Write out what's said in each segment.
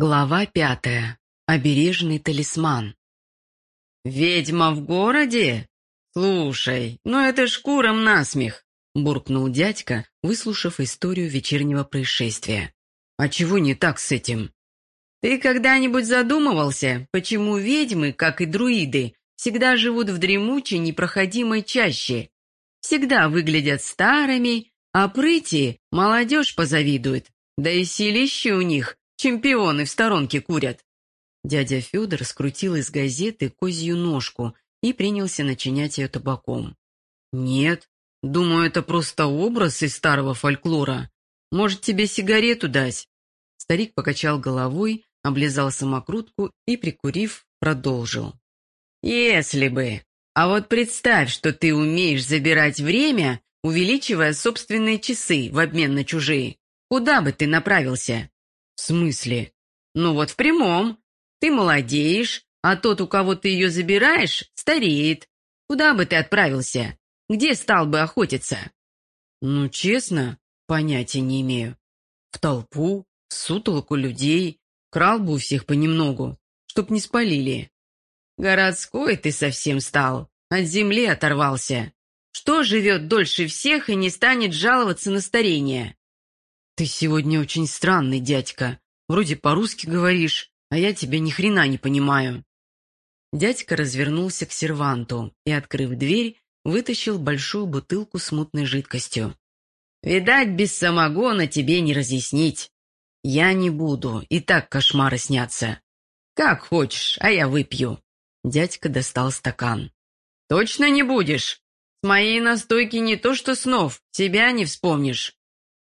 Глава пятая. Обережный талисман. «Ведьма в городе? Слушай, ну это ж куром насмех!» буркнул дядька, выслушав историю вечернего происшествия. «А чего не так с этим?» «Ты когда-нибудь задумывался, почему ведьмы, как и друиды, всегда живут в дремучей непроходимой чаще? Всегда выглядят старыми, а прыти молодежь позавидует, да и силище у них Чемпионы в сторонке курят. Дядя Федор скрутил из газеты козью ножку и принялся начинять ее табаком. «Нет, думаю, это просто образ из старого фольклора. Может, тебе сигарету дать?» Старик покачал головой, облизал самокрутку и, прикурив, продолжил. «Если бы. А вот представь, что ты умеешь забирать время, увеличивая собственные часы в обмен на чужие. Куда бы ты направился? «В смысле?» «Ну вот в прямом. Ты молодеешь, а тот, у кого ты ее забираешь, стареет. Куда бы ты отправился? Где стал бы охотиться?» «Ну, честно, понятия не имею. В толпу, в сутолоку людей, крал бы у всех понемногу, чтоб не спалили». «Городской ты совсем стал, от земли оторвался. Что живет дольше всех и не станет жаловаться на старение?» «Ты сегодня очень странный, дядька. Вроде по-русски говоришь, а я тебя ни хрена не понимаю». Дядька развернулся к серванту и, открыв дверь, вытащил большую бутылку с мутной жидкостью. «Видать, без самогона тебе не разъяснить. Я не буду, и так кошмары снятся. Как хочешь, а я выпью». Дядька достал стакан. «Точно не будешь? С моей настойки не то что снов, себя не вспомнишь».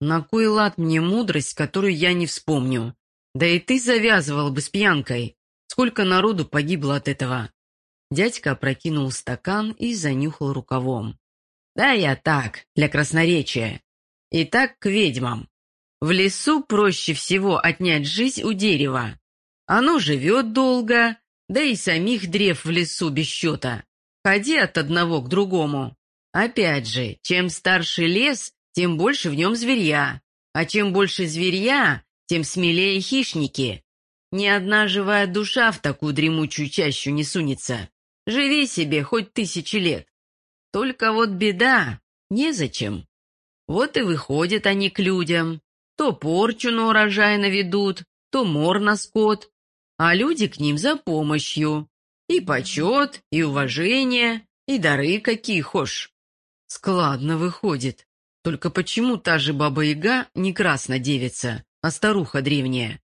На кой лад мне мудрость, которую я не вспомню? Да и ты завязывал бы с пьянкой. Сколько народу погибло от этого?» Дядька опрокинул стакан и занюхал рукавом. «Да я так, для красноречия. Итак, к ведьмам. В лесу проще всего отнять жизнь у дерева. Оно живет долго, да и самих древ в лесу без счета. Ходи от одного к другому. Опять же, чем старше лес, тем больше в нем зверья. А чем больше зверья, тем смелее хищники. Ни одна живая душа в такую дремучую чащу не сунется. Живи себе хоть тысячи лет. Только вот беда, незачем. Вот и выходят они к людям. То порчу на урожай наведут, то мор на скот. А люди к ним за помощью. И почет, и уважение, и дары какие хошь. Складно выходит. Только почему та же Баба-Яга не краснодевица, а старуха древняя?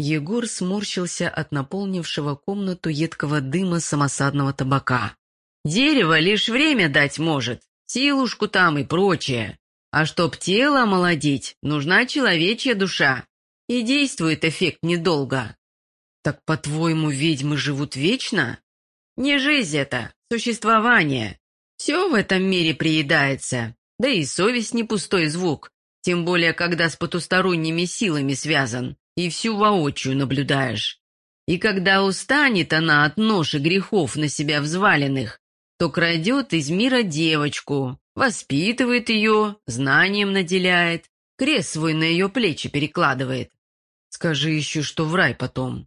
Егор сморщился от наполнившего комнату едкого дыма самосадного табака. «Дерево лишь время дать может, силушку там и прочее. А чтоб тело омолодить, нужна человечья душа. И действует эффект недолго». «Так, по-твоему, ведьмы живут вечно?» «Не жизнь это, существование. Все в этом мире приедается, да и совесть не пустой звук, тем более, когда с потусторонними силами связан и всю воочию наблюдаешь. И когда устанет она от ноши грехов на себя взваленных, то крадет из мира девочку, воспитывает ее, знанием наделяет, крест свой на ее плечи перекладывает. Скажи еще, что в рай потом.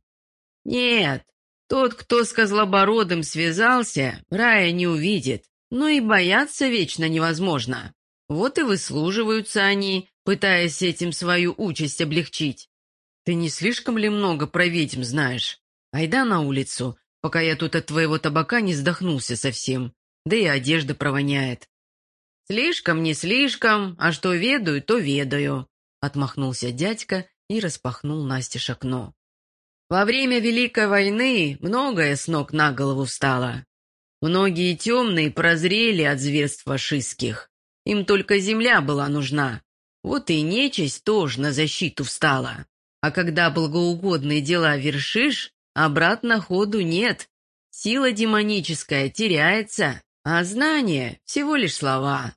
Нет, тот, кто с козлобородым связался, рая не увидит, но и бояться вечно невозможно. Вот и выслуживаются они, пытаясь этим свою участь облегчить. Ты не слишком ли много про ведьм знаешь? Айда на улицу, пока я тут от твоего табака не сдохнулся совсем, да и одежда провоняет. Слишком, не слишком, а что ведаю, то ведаю, отмахнулся дядька и распахнул настежь окно. Во время Великой войны многое с ног на голову встало. Многие темные прозрели от зверств фашистских. Им только земля была нужна. Вот и нечисть тоже на защиту встала. А когда благоугодные дела вершишь, обратно ходу нет. Сила демоническая теряется, а знание — всего лишь слова.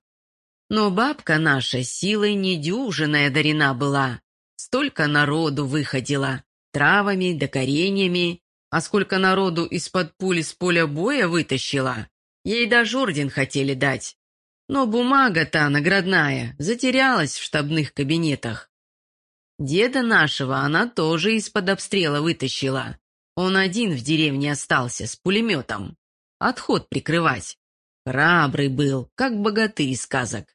Но бабка наша силой недюжинная дарена была. Столько народу выходила, травами да кореньями. А сколько народу из-под пули с поля боя вытащила. Ей даже орден хотели дать. Но бумага та наградная затерялась в штабных кабинетах. Деда нашего она тоже из-под обстрела вытащила. Он один в деревне остался с пулеметом. Отход прикрывать. Храбрый был, как богатырь из сказок.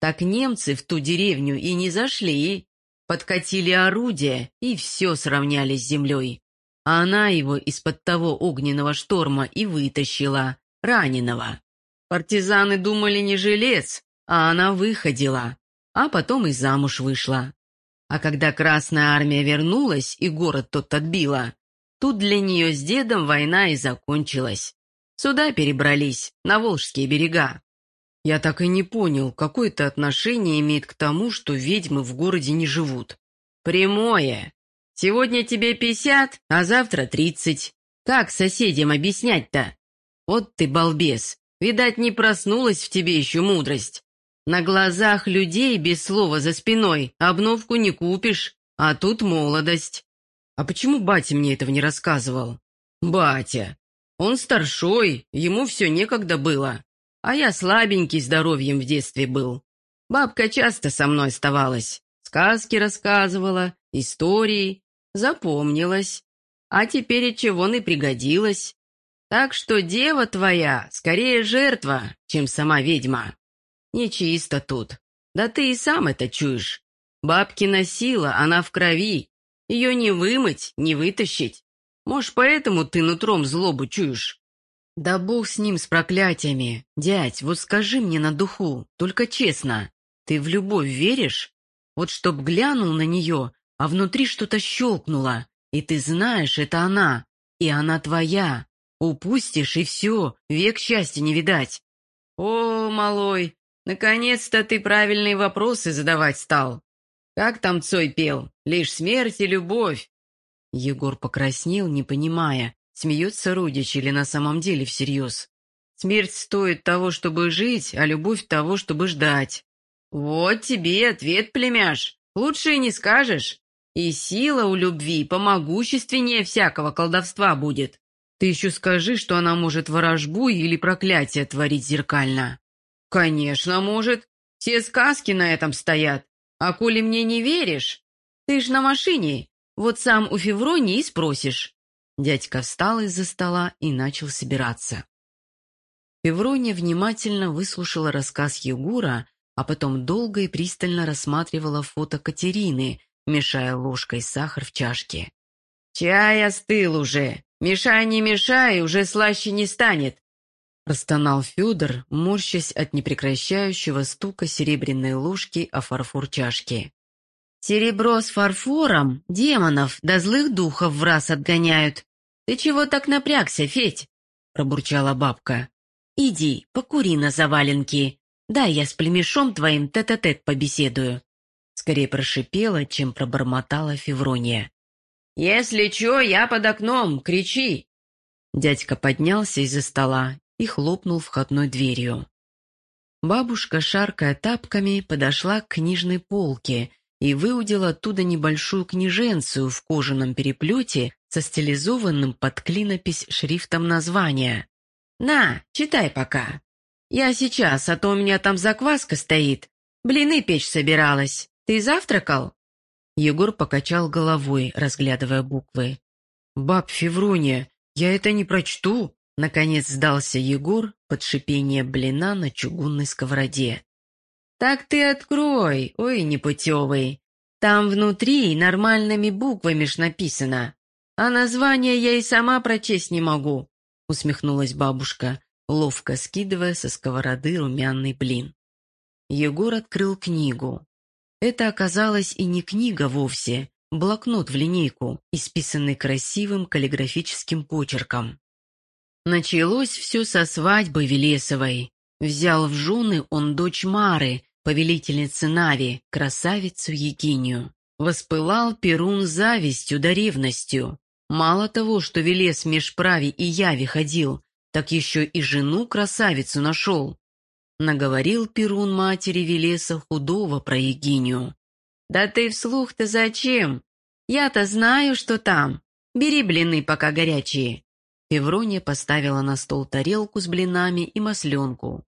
Так немцы в ту деревню и не зашли. Подкатили орудия и все сравняли с землей. А она его из-под того огненного шторма и вытащила, раненого. Партизаны думали не жилец, а она выходила, а потом и замуж вышла. А когда Красная Армия вернулась и город тот отбила, тут для нее с дедом война и закончилась. Сюда перебрались, на Волжские берега. Я так и не понял, какое это отношение имеет к тому, что ведьмы в городе не живут. Прямое. Сегодня тебе пятьдесят, а завтра тридцать. Как соседям объяснять-то? Вот ты балбес. Видать, не проснулась в тебе еще мудрость. На глазах людей без слова за спиной обновку не купишь, а тут молодость. А почему батя мне этого не рассказывал? Батя. Он старшой, ему все некогда было. А я слабенький здоровьем в детстве был. Бабка часто со мной оставалась. Сказки рассказывала, истории. Запомнилась. А теперь от чего и пригодилась. Так что дева твоя скорее жертва, чем сама ведьма. Нечисто тут. Да ты и сам это чуешь. Бабкина сила, она в крови. Ее не вымыть, не вытащить. Может, поэтому ты нутром злобу чуешь? Да бог с ним, с проклятиями. Дядь, вот скажи мне на духу, только честно, ты в любовь веришь? Вот чтоб глянул на нее, а внутри что-то щелкнуло, и ты знаешь, это она, и она твоя. Упустишь, и все, век счастья не видать. О, малой, наконец-то ты правильные вопросы задавать стал. Как там Цой пел? Лишь смерть и любовь. Егор покраснел, не понимая, смеется родич или на самом деле всерьез. Смерть стоит того, чтобы жить, а любовь того, чтобы ждать. Вот тебе ответ, племяш. Лучше и не скажешь. И сила у любви помогущественнее всякого колдовства будет. Ты еще скажи, что она может ворожбу или проклятие творить зеркально. Конечно, может. Все сказки на этом стоят. А коли мне не веришь, ты ж на машине, вот сам у Февронии и спросишь. Дядька встал из-за стола и начал собираться. Феврония внимательно выслушала рассказ Егора, а потом долго и пристально рассматривала фото Катерины, мешая ложкой сахар в чашке. «Чай остыл уже. Мешай, не мешай, уже слаще не станет!» Простонал Федор, морщась от непрекращающего стука серебряной ложки о фарфор чашки. «Серебро с фарфором демонов да злых духов в раз отгоняют. Ты чего так напрягся, Федь?» — пробурчала бабка. «Иди, покури на заваленке. Да, я с племешом твоим тет-а-тет -тет побеседую». Скорее прошипела, чем пробормотала Феврония. «Если чё, я под окном, кричи!» Дядька поднялся из-за стола и хлопнул входной дверью. Бабушка, шаркая тапками, подошла к книжной полке и выудила оттуда небольшую книженцию в кожаном переплете со стилизованным под клинопись шрифтом названия. «На, читай пока. Я сейчас, а то у меня там закваска стоит. Блины печь собиралась. Ты завтракал?» Егор покачал головой, разглядывая буквы. «Баб Феврония, я это не прочту!» Наконец сдался Егор под шипение блина на чугунной сковороде. «Так ты открой, ой, непутевый. Там внутри нормальными буквами ж написано. А название я и сама прочесть не могу», усмехнулась бабушка, ловко скидывая со сковороды румяный блин. Егор открыл книгу. Это оказалось и не книга вовсе, блокнот в линейку, исписанный красивым каллиграфическим почерком. Началось все со свадьбы Велесовой. Взял в жены он дочь Мары, повелительницы Нави, красавицу Егинию. Воспылал Перун завистью да ревностью. Мало того, что Велес меж прави и яви ходил, так еще и жену-красавицу нашел. Наговорил Перун матери Велеса худого про Егинию. «Да ты вслух-то зачем? Я-то знаю, что там. Бери блины, пока горячие». Феврония поставила на стол тарелку с блинами и масленку.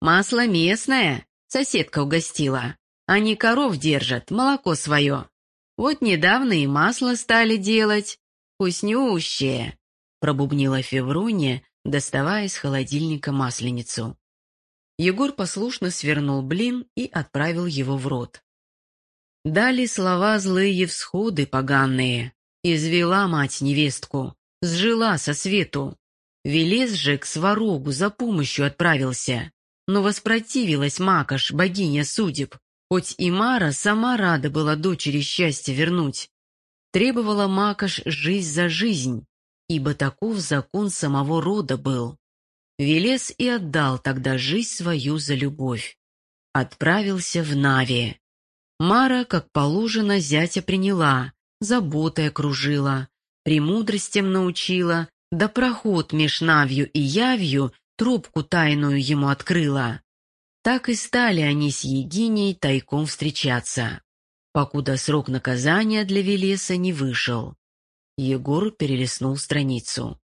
«Масло местное, соседка угостила. Они коров держат, молоко свое. Вот недавно и масло стали делать. Вкуснющее!» — пробубнила Феврония, доставая из холодильника масленицу. Егор послушно свернул блин и отправил его в рот. Дали слова злые всходы поганые. Извела мать невестку, сжила со свету. Велес же к сварогу за помощью отправился. Но воспротивилась Макаш, богиня судеб. Хоть и Мара сама рада была дочери счастья вернуть. Требовала Макаш жизнь за жизнь, ибо таков закон самого рода был. Велес и отдал тогда жизнь свою за любовь. Отправился в Нави. Мара, как положено, зятя приняла, заботой окружила, премудростям научила, да проход меж Навью и Явью трубку тайную ему открыла. Так и стали они с Егиней тайком встречаться, покуда срок наказания для Велеса не вышел. Егор перелистнул страницу.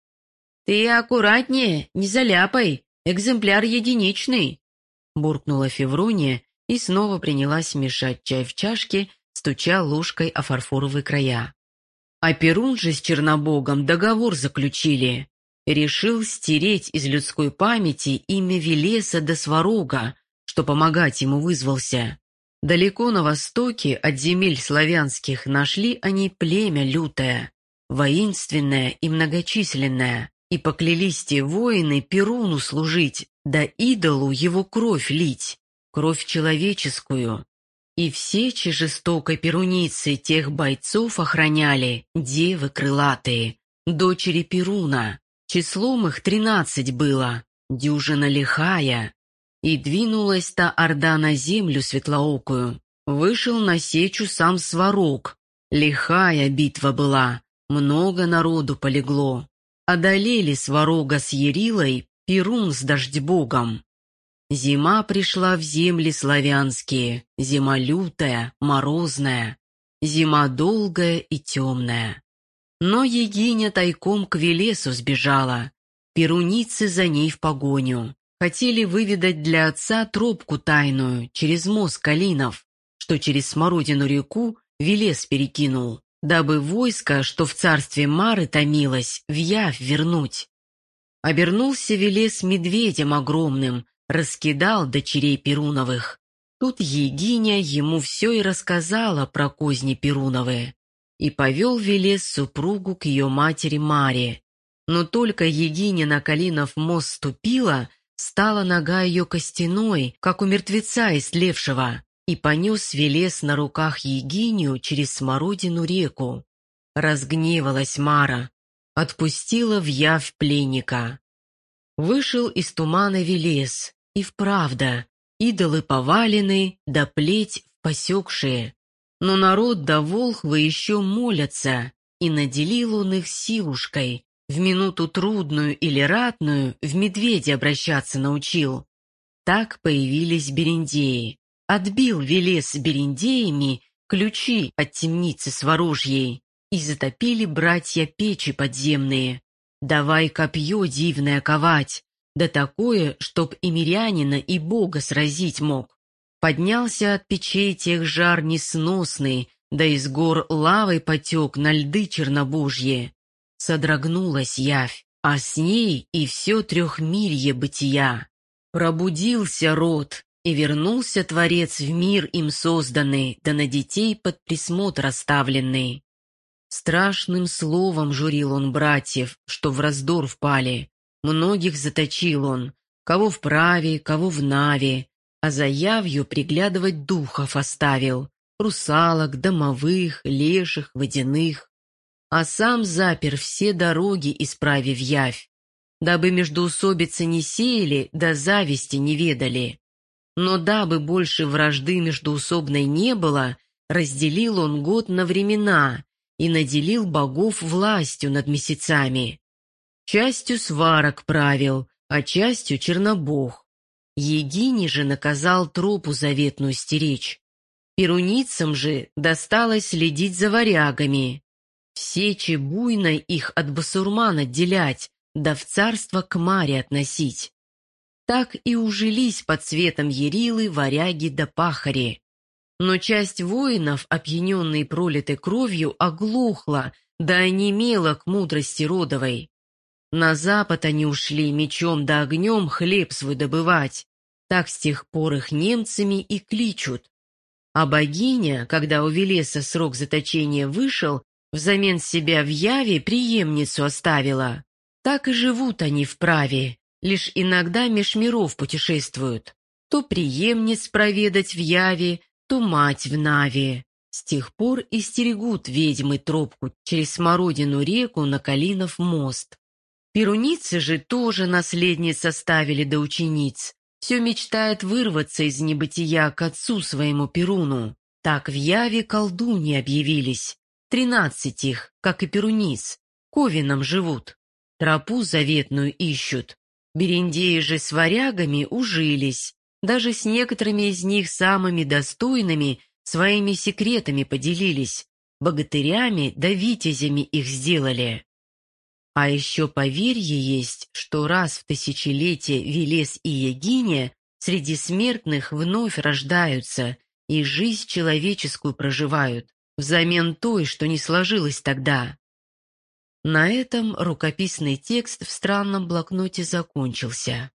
«Ты аккуратнее, не заляпай, экземпляр единичный!» буркнула Феврония и снова принялась мешать чай в чашке, стуча ложкой о фарфоровые края. А Перун же с Чернобогом договор заключили. Решил стереть из людской памяти имя Велеса до Сварога, что помогать ему вызвался. Далеко на востоке от земель славянских нашли они племя лютое, воинственное и многочисленное, и поклялись те воины Перуну служить, да идолу его кровь лить кровь человеческую. И все, че жестокой перуницы тех бойцов охраняли, девы крылатые, дочери Перуна. Числом их тринадцать было, дюжина лихая. И двинулась та орда на землю светлоокую. Вышел на сечу сам Сварог. Лихая битва была, много народу полегло. Одолели Сварога с Ярилой, Перун с Дождьбогом. Зима пришла в земли славянские, зима лютая, морозная, зима долгая и темная. Но Егиня тайком к Велесу сбежала, перуницы за ней в погоню. Хотели выведать для отца тропку тайную через мост Калинов, что через Смородину реку Велес перекинул, дабы войско, что в царстве Мары томилось, в явь вернуть. Обернулся Велес медведем огромным, раскидал дочерей Перуновых. Тут Егиня ему все и рассказала про козни Перуновые. И повел Велес супругу к ее матери Маре. Но только Егиня на Калинов мост ступила, стала нога ее костяной, как у мертвеца истлевшего, и понес Велес на руках Егиню через Смородину реку. Разгневалась Мара, отпустила в явь пленника. Вышел из тумана Велес, и вправда, идолы повалены, да плеть посекшие. Но народ да волхвы еще молятся, и наделил он их силушкой, в минуту трудную или ратную в медведя обращаться научил. Так появились берендеи. Отбил Велес с берендеями ключи от темницы сворожьей, и затопили братья печи подземные. Давай копье дивное ковать, да такое, чтоб и мирянина, и бога сразить мог. Поднялся от печей тех жар несносный, да из гор лавой потек на льды чернобожье. Содрогнулась явь, а с ней и все трехмирье бытия. Пробудился род, и вернулся Творец в мир им созданный, да на детей под присмотр оставленный. Страшным словом журил он братьев, что в раздор впали, Многих заточил он, кого в праве, кого в наве, а за явью приглядывать духов оставил, русалок, домовых, леших, водяных. А сам запер все дороги, исправив явь, дабы междоусобицы не сеяли, да зависти не ведали. Но дабы больше вражды междоусобной не было, разделил он год на времена и наделил богов властью над месяцами. Частью сварок правил, а частью чернобог. Егине же наказал тропу заветную стеречь. Перуницам же досталось следить за варягами. Сечи буйно их от басурман отделять, да в царство к маре относить. Так и ужились под цветом Ерилы варяги да пахари. Но часть воинов, опьяненной пролитой кровью, оглохла, да онемела к мудрости родовой. На запад они ушли мечом да огнем хлеб свой добывать. Так с тех пор их немцами и кличут. А богиня, когда у Велеса срок заточения вышел, взамен себя в Яве преемницу оставила. Так и живут они в праве, лишь иногда меж миров путешествуют. То преемниц проведать в Яве, то мать в Наве. С тех пор и стерегут ведьмы тропку через Смородину реку на Калинов мост. Перуницы же тоже наследниц оставили до учениц. Все мечтает вырваться из небытия к отцу своему Перуну. Так в Яве колдуньи объявились. Тринадцать их, как и Перуниц, ковином живут. Тропу заветную ищут. Берендеи же с варягами ужились. Даже с некоторыми из них самыми достойными своими секретами поделились. Богатырями да витязями их сделали. А еще поверье есть, что раз в тысячелетие Велес и Егиня среди смертных вновь рождаются и жизнь человеческую проживают, взамен той, что не сложилось тогда. На этом рукописный текст в странном блокноте закончился.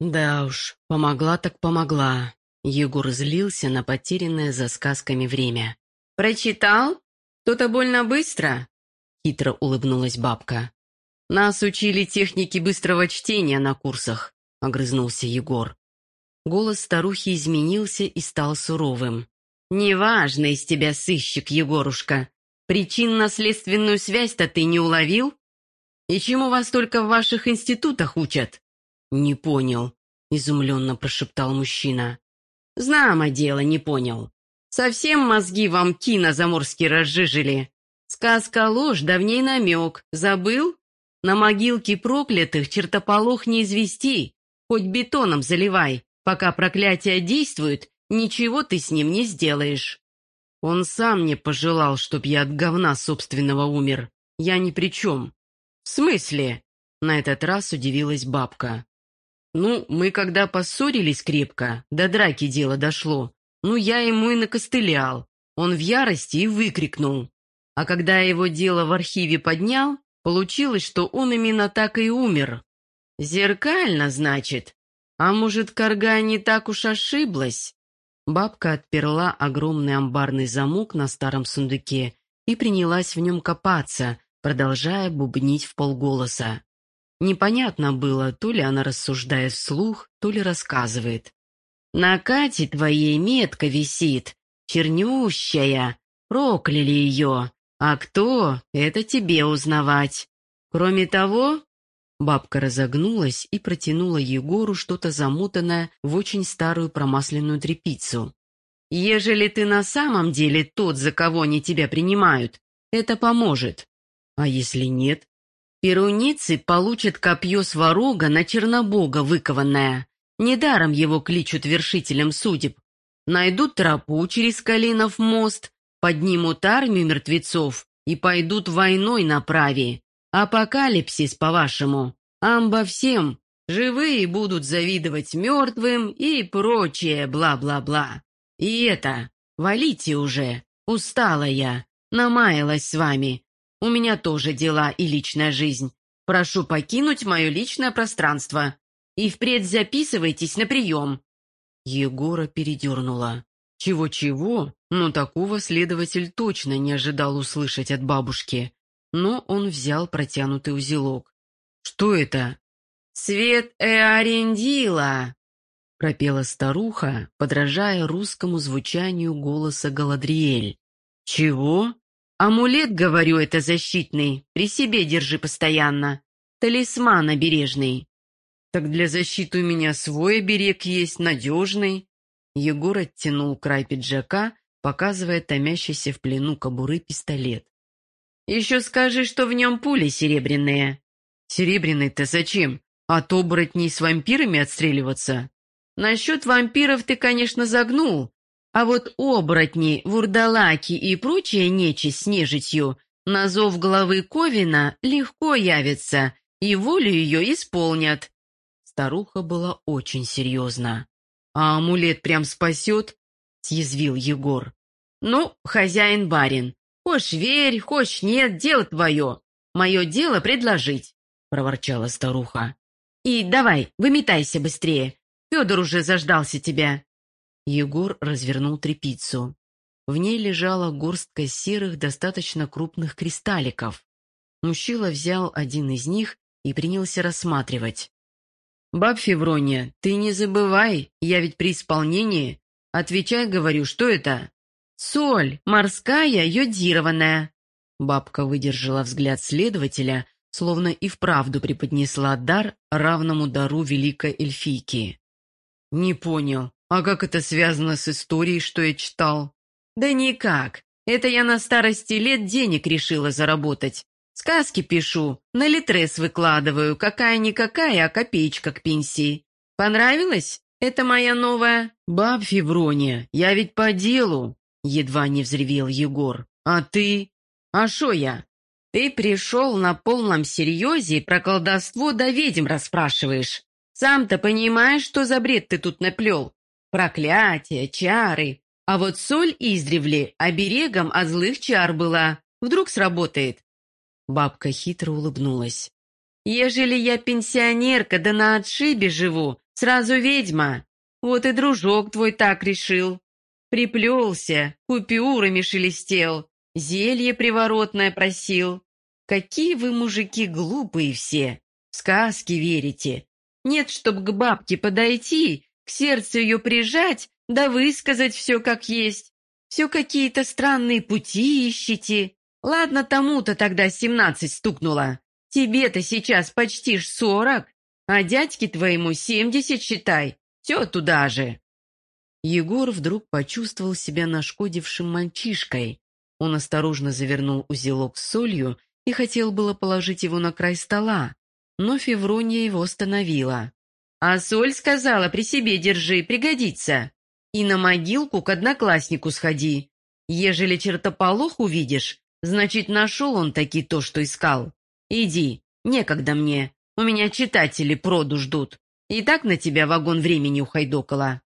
Да уж, помогла так помогла. Егор злился на потерянное за сказками время. «Прочитал? То-то больно быстро?» Хитро улыбнулась бабка. «Нас учили техники быстрого чтения на курсах», — огрызнулся Егор. Голос старухи изменился и стал суровым. «Неважно из тебя сыщик, Егорушка. Причин-наследственную связь-то ты не уловил? И чему вас только в ваших институтах учат?» «Не понял», — изумленно прошептал мужчина. «Знамо дело, не понял. Совсем мозги вам кино заморские разжижили. Сказка ложь, давней намек. Забыл?» На могилке проклятых чертополох не извести, хоть бетоном заливай, пока проклятие действует, ничего ты с ним не сделаешь. Он сам не пожелал, чтоб я от говна собственного умер. Я ни при чем. В смысле? На этот раз удивилась бабка. Ну, мы когда поссорились крепко, до драки дело дошло. Ну, я ему и накостылял. Он в ярости и выкрикнул. А когда я его дело в архиве поднял, Получилось, что он именно так и умер. Зеркально, значит? А может, Карга не так уж ошиблась? Бабка отперла огромный амбарный замок на старом сундуке и принялась в нем копаться, продолжая бубнить в полголоса. Непонятно было, то ли она рассуждает вслух, то ли рассказывает. «На Кате твоей метка висит, чернющая, прокляли ее, а кто, это тебе узнавать. Кроме того...» Бабка разогнулась и протянула Егору что-то замотанное в очень старую промасленную тряпицу. «Ежели ты на самом деле тот, за кого они тебя принимают, это поможет. А если нет? Перуницы получат копье сварога на Чернобога выкованное. Недаром его кличут вершителем судеб. Найдут тропу через Калинов мост, поднимут армию мертвецов и пойдут войной на праве. Апокалипсис, по-вашему. Амба всем. Живые будут завидовать мертвым и прочее бла-бла-бла. И это, валите уже. Устала я. Намаялась с вами. У меня тоже дела и личная жизнь. Прошу покинуть мое личное пространство. И впредь записывайтесь на прием. Егора передернула. Чего-чего, но такого следователь точно не ожидал услышать от бабушки. Но он взял протянутый узелок. «Что это?» «Свет Эарендила!» пропела старуха, подражая русскому звучанию голоса Галадриэль. «Чего?» «Амулет, говорю, это защитный. При себе держи постоянно. Талисман обережный». «Так для защиты у меня свой оберег есть, надежный». Егор оттянул край пиджака, показывая томящийся в плену кобуры пистолет. «Еще скажи, что в нем пули серебряные». «Серебряные-то зачем? От оборотней с вампирами отстреливаться?» «Насчет вампиров ты, конечно, загнул, а вот оборотни, вурдалаки и прочая нечисть с нежитью на зов главы Ковина легко явятся и волю ее исполнят». Старуха была очень серьезна. «А амулет прям спасет?» съязвил Егор. «Ну, хозяин-барин, хочешь верь, хочешь нет, дело твое. Мое дело предложить», — проворчала старуха. «И давай, выметайся быстрее. Федор уже заждался тебя». Егор развернул трепицу. В ней лежала горстка серых, достаточно крупных кристалликов. Мужчина взял один из них и принялся рассматривать. «Баб Феврония, ты не забывай, я ведь при исполнении. Отвечай, говорю, что это?» «Соль, морская, йодированная». Бабка выдержала взгляд следователя, словно и вправду преподнесла дар, равному дару великой эльфийки. «Не понял, а как это связано с историей, что я читал?» «Да никак. Это я на старости лет денег решила заработать. Сказки пишу, на литрес выкладываю, какая-никакая, а копеечка к пенсии. Понравилось? Это моя новая...» «Баб Феврония, я ведь по делу!» Едва не взревел Егор. «А ты?» «А шо я?» «Ты пришел на полном серьезе про колдовство да ведьм расспрашиваешь. Сам-то понимаешь, что за бред ты тут наплел? Проклятие, чары, а вот соль издревле оберегом от злых чар была. Вдруг сработает?» Бабка хитро улыбнулась. «Ежели я пенсионерка, да на отшибе живу, сразу ведьма. Вот и дружок твой так решил. Приплелся, купюрами шелестел, зелье приворотное просил. Какие вы, мужики, глупые все, в сказки верите. Нет, чтоб к бабке подойти, к сердцу ее прижать, да высказать все как есть. Все какие-то странные пути ищете. Ладно, тому-то тогда семнадцать стукнуло. Тебе-то сейчас почти ж сорок, а дядьке твоему семьдесят, считай. Все туда же. Егор вдруг почувствовал себя нашкодившим мальчишкой. Он осторожно завернул узелок с солью и хотел было положить его на край стола, но Феврония его остановила. «А соль, сказала, при себе держи, пригодится. И на могилку к однокласснику сходи. Ежели чертополох увидишь, значит, нашел он таки то, что искал. Иди, некогда мне, у меня читатели проду ждут. И так на тебя вагон времени ухайдокала».